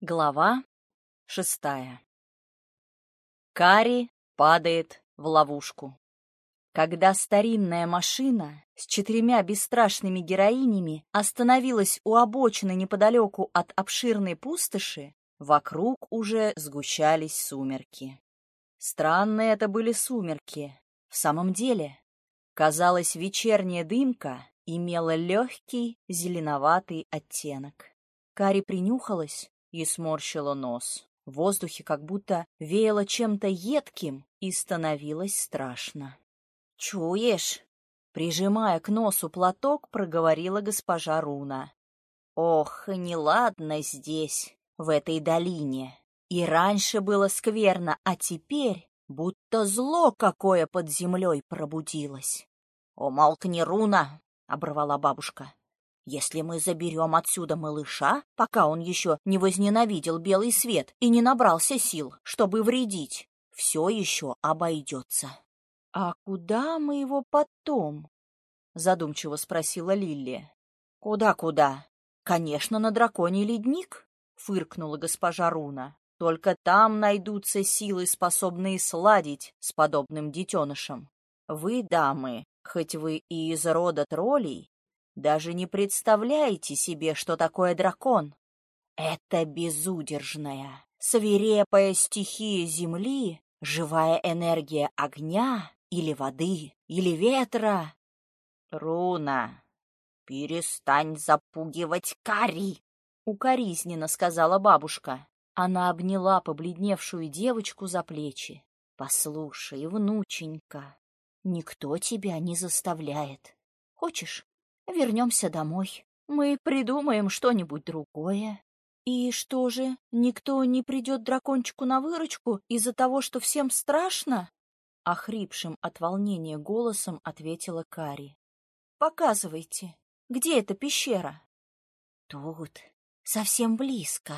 Глава шестая Кари падает в ловушку. Когда старинная машина с четырьмя бесстрашными героинями остановилась у обочины неподалеку от обширной пустоши, вокруг уже сгущались сумерки. Странные это были сумерки. В самом деле, казалось, вечерняя дымка имела легкий зеленоватый оттенок. Кари принюхалась и сморщила нос. В воздухе как будто веяло чем-то едким и становилось страшно. «Чуешь?» Прижимая к носу платок, проговорила госпожа Руна. «Ох, неладно здесь, в этой долине. И раньше было скверно, а теперь будто зло какое под землей пробудилось». «Умолкни, Руна!» — оборвала бабушка. Если мы заберем отсюда малыша, пока он еще не возненавидел белый свет и не набрался сил, чтобы вредить, все еще обойдется. — А куда мы его потом? — задумчиво спросила Лилли. «Куда, — Куда-куда? Конечно, на драконий ледник, — фыркнула госпожа Руна. Только там найдутся силы, способные сладить с подобным детенышем. Вы, дамы, хоть вы и из рода троллей, даже не представляете себе, что такое дракон. Это безудержная, свирепая стихия земли, живая энергия огня или воды, или ветра. Руна, перестань запугивать Кари, укоризненно сказала бабушка. Она обняла побледневшую девочку за плечи. Послушай, внученька, никто тебя не заставляет. Хочешь, Вернемся домой. Мы придумаем что-нибудь другое. И что же, никто не придет дракончику на выручку из-за того, что всем страшно? Охрипшим от волнения голосом ответила Кари. Показывайте, где эта пещера? Тут, совсем близко.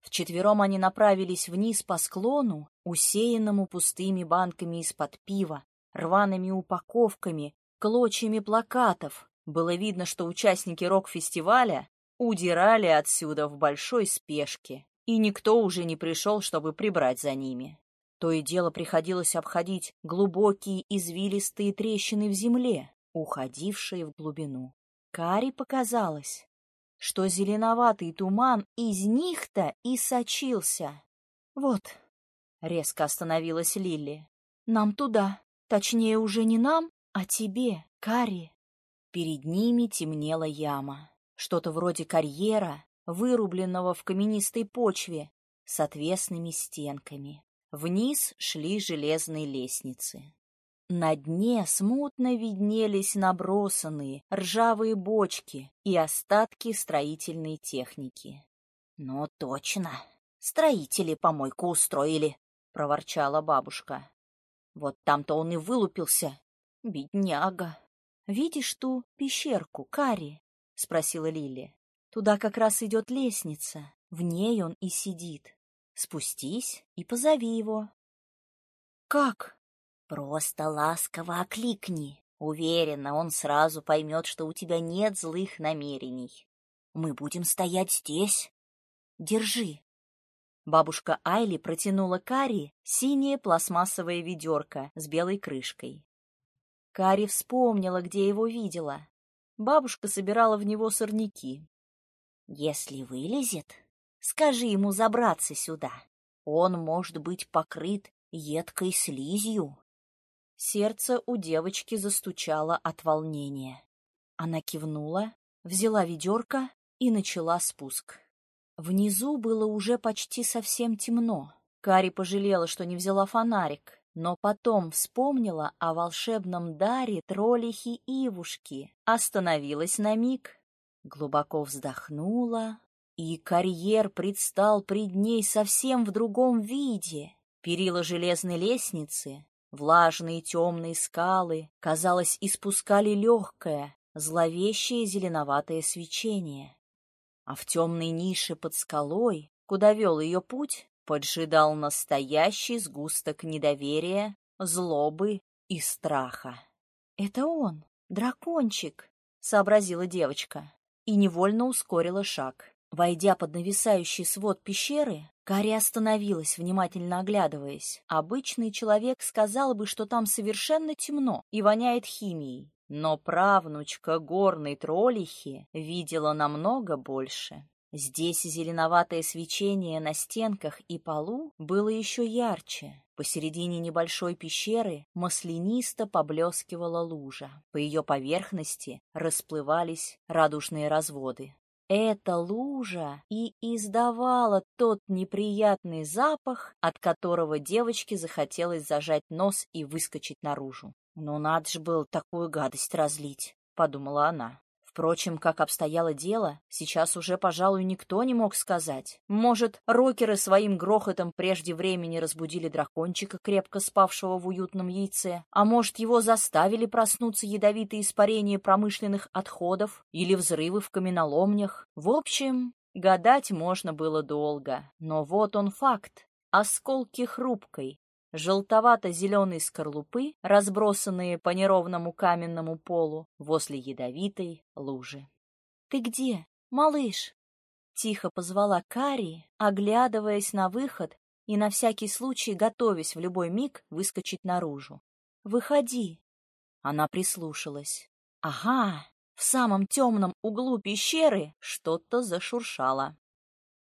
Вчетвером они направились вниз по склону, усеянному пустыми банками из-под пива, рваными упаковками, клочьями плакатов. Было видно, что участники рок-фестиваля удирали отсюда в большой спешке, и никто уже не пришел, чтобы прибрать за ними. То и дело приходилось обходить глубокие извилистые трещины в земле, уходившие в глубину. Кари показалось, что зеленоватый туман из них-то и сочился. «Вот», — резко остановилась Лилли, — «нам туда, точнее уже не нам, «А тебе, Кари?» Перед ними темнела яма, что-то вроде карьера, вырубленного в каменистой почве, с отвесными стенками. Вниз шли железные лестницы. На дне смутно виднелись набросанные ржавые бочки и остатки строительной техники. «Ну, точно, строители помойку устроили», — проворчала бабушка. «Вот там-то он и вылупился, Бедняга. Видишь ту пещерку, Кари? спросила Лили. Туда как раз идет лестница. В ней он и сидит. Спустись и позови его. Как? Просто ласково окликни. Уверена, он сразу поймет, что у тебя нет злых намерений. Мы будем стоять здесь. Держи. Бабушка Айли протянула Кари синее пластмассовое ведерко с белой крышкой. Кари вспомнила, где его видела. Бабушка собирала в него сорняки. «Если вылезет, скажи ему забраться сюда. Он может быть покрыт едкой слизью». Сердце у девочки застучало от волнения. Она кивнула, взяла ведерко и начала спуск. Внизу было уже почти совсем темно. Кари пожалела, что не взяла фонарик но потом вспомнила о волшебном даре троллихи Ивушки, остановилась на миг, глубоко вздохнула, и карьер предстал пред ней совсем в другом виде. Перила железной лестницы, влажные темные скалы, казалось, испускали легкое, зловещее зеленоватое свечение. А в темной нише под скалой, куда вел ее путь, поджидал настоящий сгусток недоверия, злобы и страха. «Это он, дракончик», — сообразила девочка и невольно ускорила шаг. Войдя под нависающий свод пещеры, Кари остановилась, внимательно оглядываясь. Обычный человек сказал бы, что там совершенно темно и воняет химией. Но правнучка горной троллихи видела намного больше. Здесь зеленоватое свечение на стенках и полу было еще ярче. Посередине небольшой пещеры маслянисто поблескивала лужа. По ее поверхности расплывались радужные разводы. Эта лужа и издавала тот неприятный запах, от которого девочке захотелось зажать нос и выскочить наружу. «Ну, надо же было такую гадость разлить», — подумала она. Впрочем, как обстояло дело, сейчас уже, пожалуй, никто не мог сказать. Может, рокеры своим грохотом прежде времени разбудили дракончика, крепко спавшего в уютном яйце, а может, его заставили проснуться ядовитые испарения промышленных отходов или взрывы в каменоломнях. В общем, гадать можно было долго, но вот он факт. Осколки хрупкой, желтовато-зеленой скорлупы, разбросанные по неровному каменному полу возле ядовитой лужи. «Ты где, малыш?» — тихо позвала Кари, оглядываясь на выход и на всякий случай готовясь в любой миг выскочить наружу. «Выходи!» Она прислушалась. «Ага!» В самом темном углу пещеры что-то зашуршало.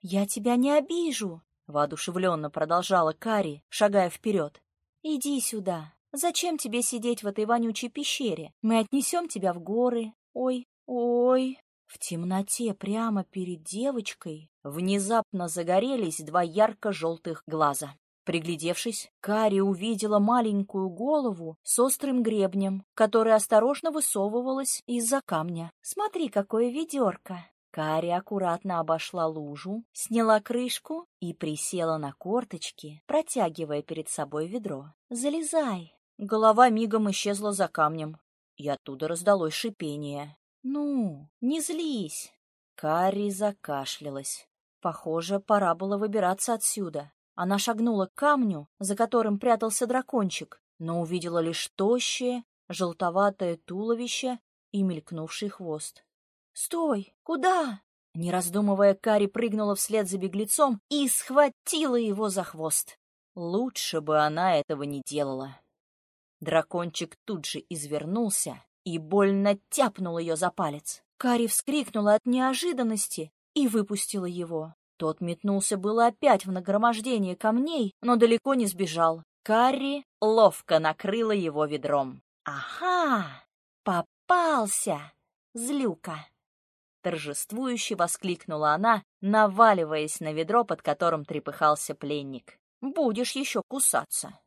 «Я тебя не обижу!» Воодушевленно продолжала Кари, шагая вперед. «Иди сюда. Зачем тебе сидеть в этой вонючей пещере? Мы отнесем тебя в горы. Ой, ой!» В темноте прямо перед девочкой внезапно загорелись два ярко-желтых глаза. Приглядевшись, Кари увидела маленькую голову с острым гребнем, которая осторожно высовывалась из-за камня. «Смотри, какое ведерко!» Кари аккуратно обошла лужу, сняла крышку и присела на корточки, протягивая перед собой ведро. «Залезай!» Голова мигом исчезла за камнем, и оттуда раздалось шипение. «Ну, не злись!» Кари закашлялась. Похоже, пора было выбираться отсюда. Она шагнула к камню, за которым прятался дракончик, но увидела лишь тощее, желтоватое туловище и мелькнувший хвост. «Стой! Куда?» Не раздумывая, Кари прыгнула вслед за беглецом и схватила его за хвост. Лучше бы она этого не делала. Дракончик тут же извернулся и больно тяпнул ее за палец. Кари вскрикнула от неожиданности и выпустила его. Тот метнулся было опять в нагромождение камней, но далеко не сбежал. Карри ловко накрыла его ведром. «Ага! Попался! Злюка!» Торжествующе воскликнула она, наваливаясь на ведро, под которым трепыхался пленник. «Будешь еще кусаться!»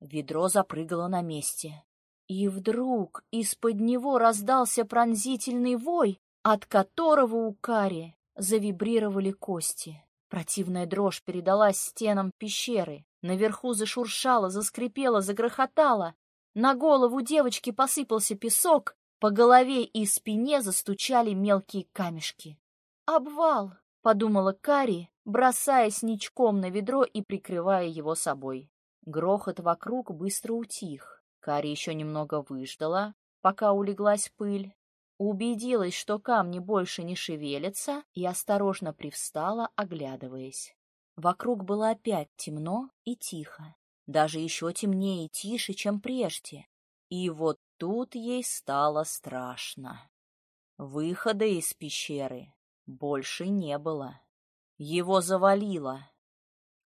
Ведро запрыгало на месте. И вдруг из-под него раздался пронзительный вой, от которого у Кари завибрировали кости. Противная дрожь передалась стенам пещеры. Наверху зашуршало, заскрипело, загрохотало. На голову девочки посыпался песок, по голове и спине застучали мелкие камешки. «Обвал!» — подумала Кари, бросаясь ничком на ведро и прикрывая его собой. Грохот вокруг быстро утих. Кари еще немного выждала, пока улеглась пыль, убедилась, что камни больше не шевелятся, и осторожно привстала, оглядываясь. Вокруг было опять темно и тихо, даже еще темнее и тише, чем прежде. И вот тут ей стало страшно. Выхода из пещеры больше не было. Его завалило.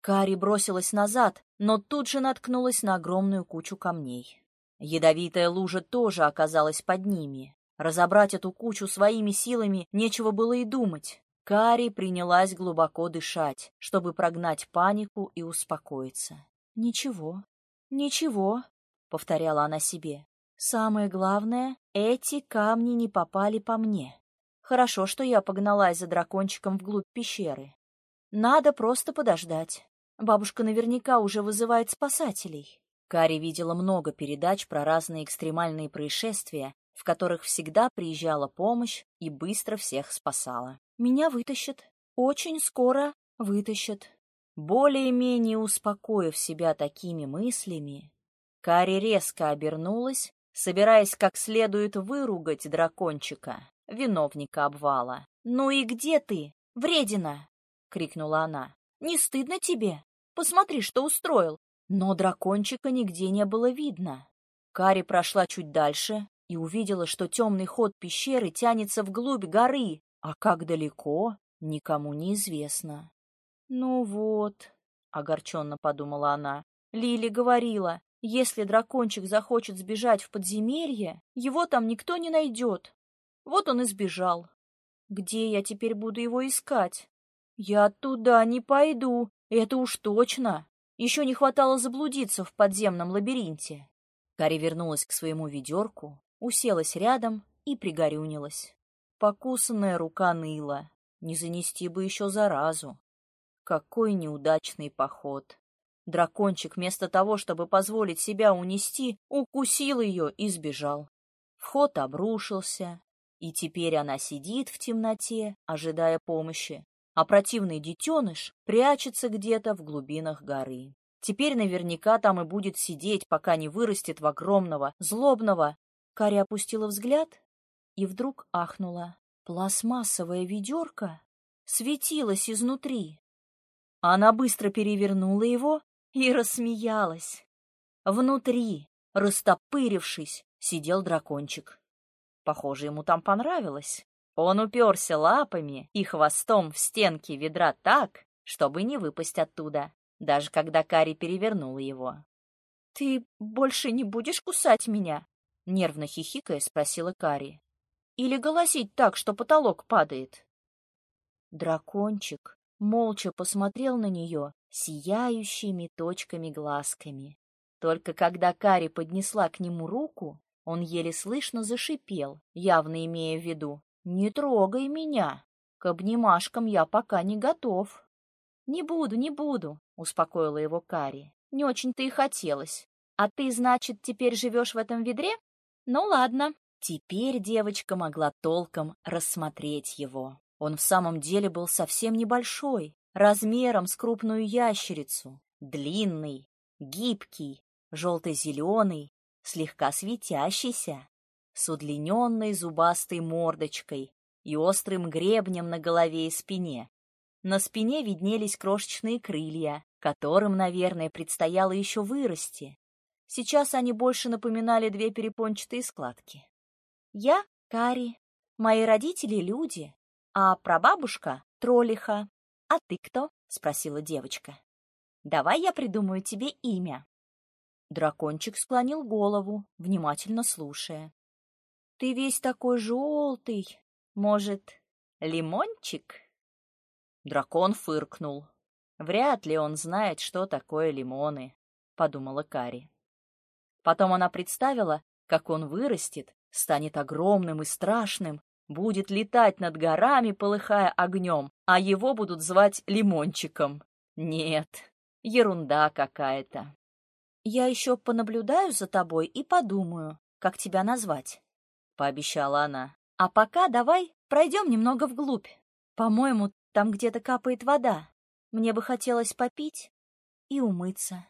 Кари бросилась назад, но тут же наткнулась на огромную кучу камней. Ядовитая лужа тоже оказалась под ними. Разобрать эту кучу своими силами нечего было и думать. Кари принялась глубоко дышать, чтобы прогнать панику и успокоиться. «Ничего, ничего», — повторяла она себе. Самое главное, эти камни не попали по мне. Хорошо, что я погналась за дракончиком вглубь пещеры. Надо просто подождать. Бабушка наверняка уже вызывает спасателей. Кари видела много передач про разные экстремальные происшествия, в которых всегда приезжала помощь и быстро всех спасала. Меня вытащат. Очень скоро вытащат. Более-менее успокоив себя такими мыслями, Кари резко обернулась собираясь как следует выругать дракончика, виновника обвала. «Ну и где ты? Вредина!» — крикнула она. «Не стыдно тебе? Посмотри, что устроил!» Но дракончика нигде не было видно. Кари прошла чуть дальше и увидела, что темный ход пещеры тянется вглубь горы, а как далеко, никому не известно. «Ну вот», — огорченно подумала она, — Лили говорила, если дракончик захочет сбежать в подземелье, его там никто не найдет. Вот он и сбежал. Где я теперь буду его искать? Я туда не пойду, это уж точно. Еще не хватало заблудиться в подземном лабиринте. Кари вернулась к своему ведерку, уселась рядом и пригорюнилась. Покусанная рука ныла. Не занести бы еще заразу. Какой неудачный поход. Дракончик вместо того, чтобы позволить себя унести, укусил ее и сбежал. Вход обрушился, и теперь она сидит в темноте, ожидая помощи, а противный детеныш прячется где-то в глубинах горы. Теперь наверняка там и будет сидеть, пока не вырастет в огромного, злобного. Каря опустила взгляд и вдруг ахнула. Пластмассовая ведерко светилось изнутри. Она быстро перевернула его и рассмеялась. Внутри, растопырившись, сидел дракончик. Похоже, ему там понравилось. Он уперся лапами и хвостом в стенки ведра так, чтобы не выпасть оттуда, даже когда Кари перевернула его. — Ты больше не будешь кусать меня? — нервно хихикая спросила Кари. — Или голосить так, что потолок падает? Дракончик молча посмотрел на нее сияющими точками-глазками. Только когда Кари поднесла к нему руку, он еле слышно зашипел, явно имея в виду «Не трогай меня! К обнимашкам я пока не готов!» «Не буду, не буду!» — успокоила его Кари. «Не очень-то и хотелось. А ты, значит, теперь живешь в этом ведре? Ну ладно». Теперь девочка могла толком рассмотреть его. Он в самом деле был совсем небольшой, размером с крупную ящерицу, длинный, гибкий, желто-зеленый, слегка светящийся, с удлиненной зубастой мордочкой и острым гребнем на голове и спине. На спине виднелись крошечные крылья, которым, наверное, предстояло еще вырасти. Сейчас они больше напоминали две перепончатые складки. Я — Кари, мои родители — люди, а прабабушка — троллиха, «А ты кто?» — спросила девочка. «Давай я придумаю тебе имя». Дракончик склонил голову, внимательно слушая. «Ты весь такой желтый. Может, лимончик?» Дракон фыркнул. «Вряд ли он знает, что такое лимоны», — подумала Кари. Потом она представила, как он вырастет, станет огромным и страшным, будет летать над горами, полыхая огнем, а его будут звать Лимончиком. Нет, ерунда какая-то. Я еще понаблюдаю за тобой и подумаю, как тебя назвать, — пообещала она. А пока давай пройдем немного вглубь. По-моему, там где-то капает вода. Мне бы хотелось попить и умыться.